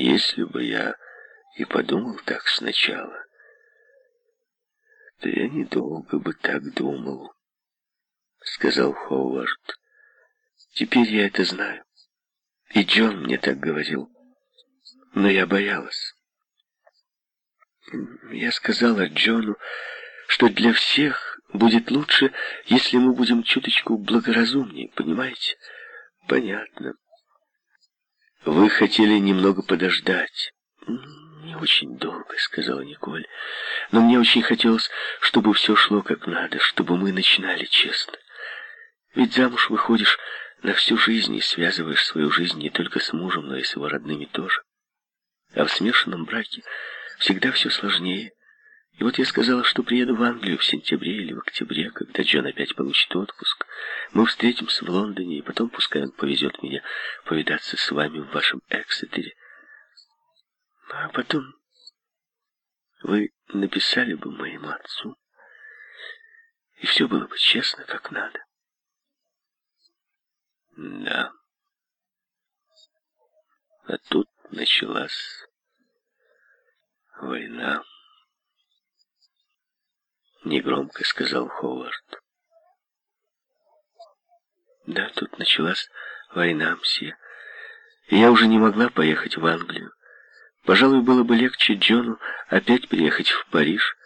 Если бы я и подумал так сначала, то я недолго бы так думал, сказал Ховард. Теперь я это знаю. И Джон мне так говорил. Но я боялась. Я сказала Джону, что для всех будет лучше, если мы будем чуточку благоразумнее, понимаете? Понятно. Вы хотели немного подождать. Не очень долго, сказала Николь. Но мне очень хотелось, чтобы все шло как надо, чтобы мы начинали честно. Ведь замуж выходишь на всю жизнь и связываешь свою жизнь не только с мужем, но и с его родными тоже. А в смешанном браке всегда все сложнее. И вот я сказала, что приеду в Англию в сентябре или в октябре, когда Джон опять получит отпуск. Мы встретимся в Лондоне, и потом пускай он повезет меня повидаться с вами в вашем Эксетере. А потом вы написали бы моему отцу, и все было бы честно, как надо. Да. А тут началась война. Негромко сказал Ховард. Да, тут началась война, мсье. Я уже не могла поехать в Англию. Пожалуй, было бы легче Джону опять приехать в Париж,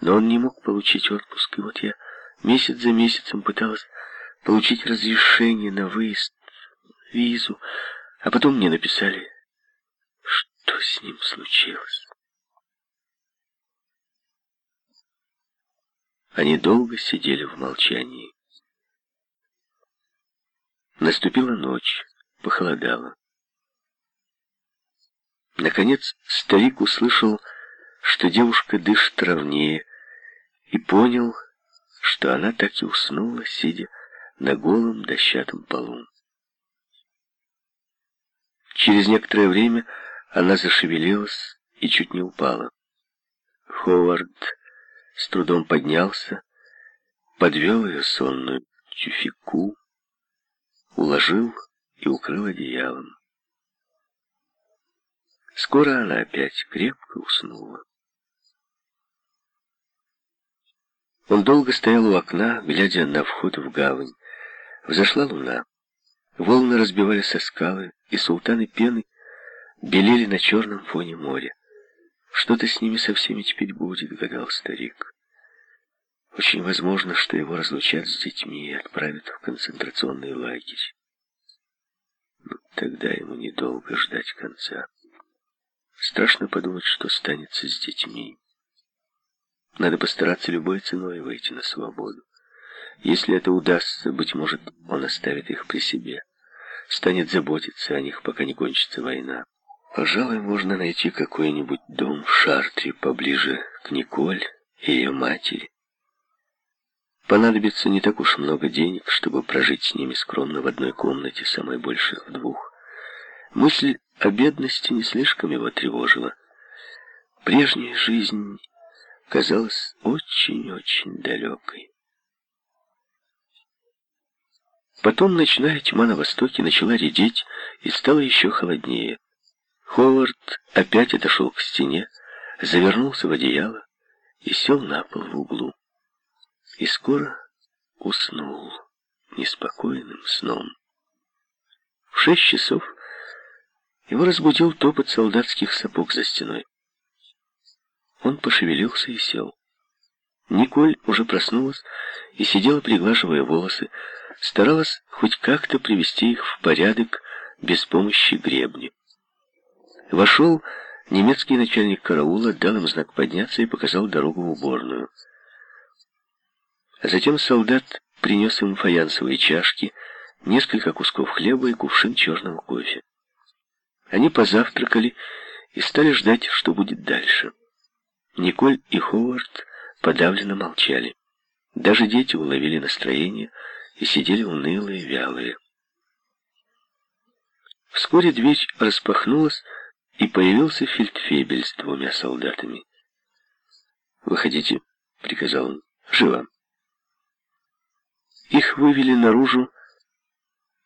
но он не мог получить отпуск, и вот я месяц за месяцем пыталась получить разрешение на выезд, визу, а потом мне написали, что с ним случилось. Они долго сидели в молчании. Наступила ночь, похолодало. Наконец старик услышал, что девушка дышит ровнее, и понял, что она так и уснула, сидя на голом дощатом полу. Через некоторое время она зашевелилась и чуть не упала. Ховард с трудом поднялся, подвел ее сонную тюфику, уложил и укрыл одеялом. Скоро она опять крепко уснула. Он долго стоял у окна, глядя на вход в гавань. Взошла луна. Волны разбивались о скалы, и султаны пены белели на черном фоне моря. Что-то с ними со всеми теперь будет, гадал старик. Очень возможно, что его разлучат с детьми и отправят в концентрационный лагерь. Но тогда ему недолго ждать конца. Страшно подумать, что станется с детьми. Надо постараться любой ценой выйти на свободу. Если это удастся, быть может, он оставит их при себе. Станет заботиться о них, пока не кончится война. Пожалуй, можно найти какой-нибудь дом в Шартре поближе к Николь и ее матери. Понадобится не так уж много денег, чтобы прожить с ними скромно в одной комнате, самой больших в двух. Мысль о бедности не слишком его тревожила. Прежняя жизнь казалась очень-очень далекой. Потом ночная тьма на востоке начала редеть и стало еще холоднее. Ховард опять отошел к стене, завернулся в одеяло и сел на пол в углу. И скоро уснул неспокойным сном. В шесть часов его разбудил топот солдатских сапог за стеной. Он пошевелился и сел. Николь уже проснулась и сидела, приглаживая волосы, старалась хоть как-то привести их в порядок без помощи гребня. Вошел немецкий начальник караула, дал им знак подняться и показал дорогу в уборную. Затем солдат принес им фаянсовые чашки, несколько кусков хлеба и кувшин черного кофе. Они позавтракали и стали ждать, что будет дальше. Николь и Ховард подавленно молчали. Даже дети уловили настроение и сидели унылые, вялые. Вскоре дверь распахнулась, и появился фельдфебель с двумя солдатами. «Выходите», — приказал он, — «живо». Их вывели наружу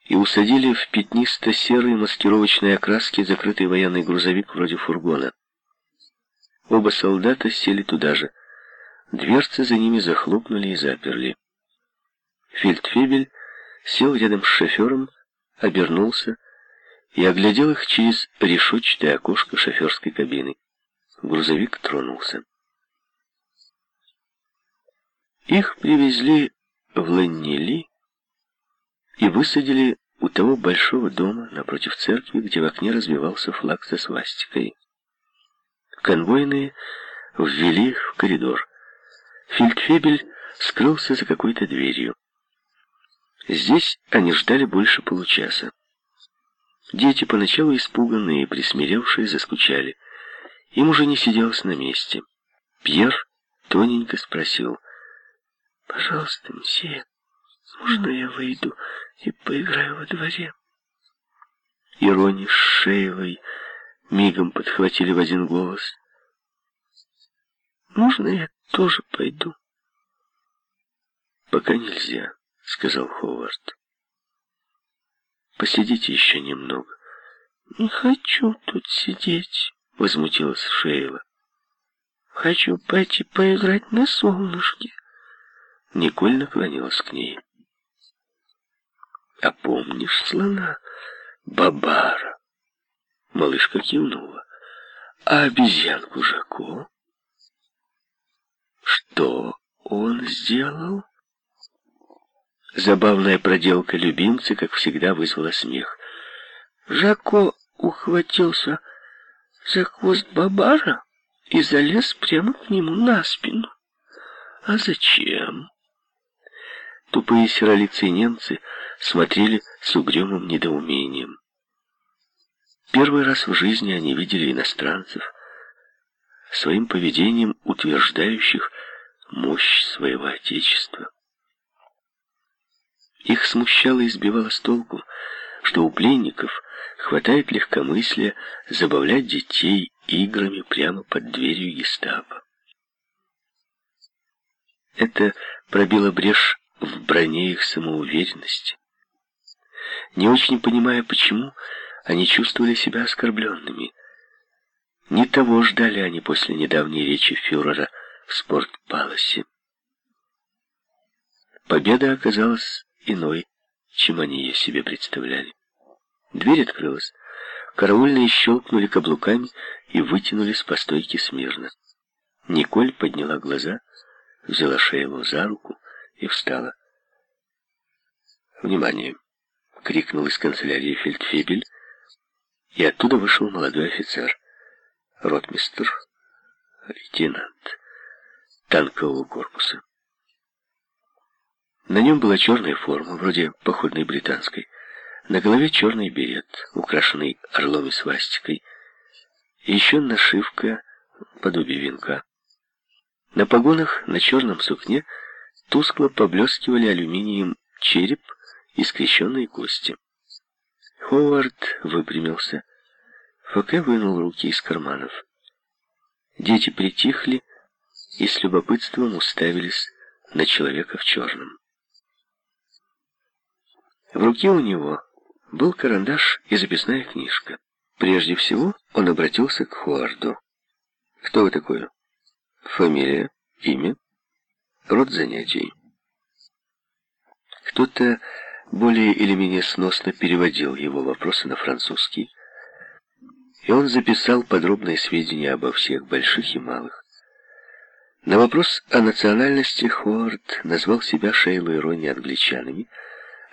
и усадили в пятнисто-серой маскировочной окраске закрытый военный грузовик вроде фургона. Оба солдата сели туда же. Дверцы за ними захлопнули и заперли. Фельдфебель сел рядом с шофером, обернулся и оглядел их через решетчатое окошко шоферской кабины. Грузовик тронулся. Их привезли в Леннили и высадили у того большого дома напротив церкви, где в окне развивался флаг со свастикой. Конвойные ввели их в коридор. Фельдфебель скрылся за какой-то дверью. Здесь они ждали больше получаса. Дети, поначалу испуганные присмиревшие, заскучали. Им уже не сиделось на месте. Пьер тоненько спросил. «Пожалуйста, мсье, можно я выйду и поиграю во дворе?» Ирони с Шейлой мигом подхватили в один голос. «Можно я тоже пойду?» «Пока нельзя», — сказал Ховард. «Посидите еще немного». «Не хочу тут сидеть», — возмутилась Шейла. «Хочу пойти поиграть на солнышке». Николь наклонилась к ней. «А помнишь слона Бабара?» Малышка кивнула. «А обезьянку Жако?» «Что он сделал?» Забавная проделка любимца, как всегда, вызвала смех. Жако ухватился за хвост Бабара и залез прямо к нему на спину. А зачем? Тупые серолицые немцы смотрели с угрюмым недоумением. Первый раз в жизни они видели иностранцев, своим поведением утверждающих мощь своего Отечества. Их смущало и сбивало с толку, что у пленников хватает легкомыслия забавлять детей играми прямо под дверью гестапо. Это пробило брешь в броне их самоуверенности. Не очень понимая, почему, они чувствовали себя оскорбленными. Не того ждали они после недавней речи фюрера в спортпаласе. Победа оказалась иной, чем они ее себе представляли. Дверь открылась. Караульные щелкнули каблуками и вытянулись по стойке смирно. Николь подняла глаза, взяла Шейлу за руку и встала. «Внимание!» — крикнул из канцелярии фельдфебель, и оттуда вышел молодой офицер, ротмистр, лейтенант танкового корпуса. На нем была черная форма, вроде походной британской. На голове черный берет, украшенный орлом и свастикой. И еще нашивка, подобие венка. На погонах на черном сукне тускло поблескивали алюминием череп и скрещенные кости. Ховард выпрямился. Фоке вынул руки из карманов. Дети притихли и с любопытством уставились на человека в черном. В руке у него был карандаш и записная книжка. Прежде всего он обратился к Хуарду. «Кто вы такой?» «Фамилия, имя, род занятий». Кто-то более или менее сносно переводил его вопросы на французский, и он записал подробные сведения обо всех, больших и малых. На вопрос о национальности Хуард назвал себя Шейлу и Ронни англичанами,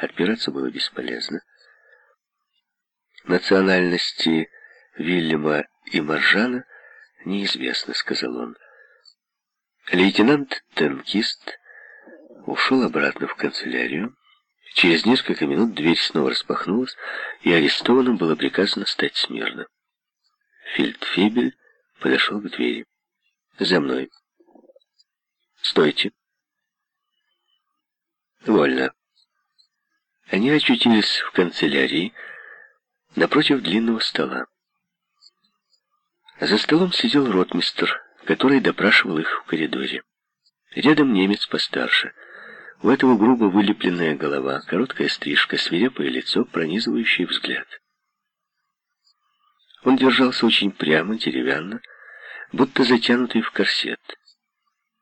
Отпираться было бесполезно. Национальности Вильяма и Маржана неизвестно, сказал он. Лейтенант-танкист ушел обратно в канцелярию. Через несколько минут дверь снова распахнулась, и арестованным было приказано стать смирно. Фельдфебель подошел к двери. «За мной». «Стойте». «Вольно». Они очутились в канцелярии напротив длинного стола. За столом сидел ротмистр, который допрашивал их в коридоре. Рядом немец постарше. У этого грубо вылепленная голова, короткая стрижка, свирепое лицо, пронизывающий взгляд. Он держался очень прямо, деревянно, будто затянутый в корсет.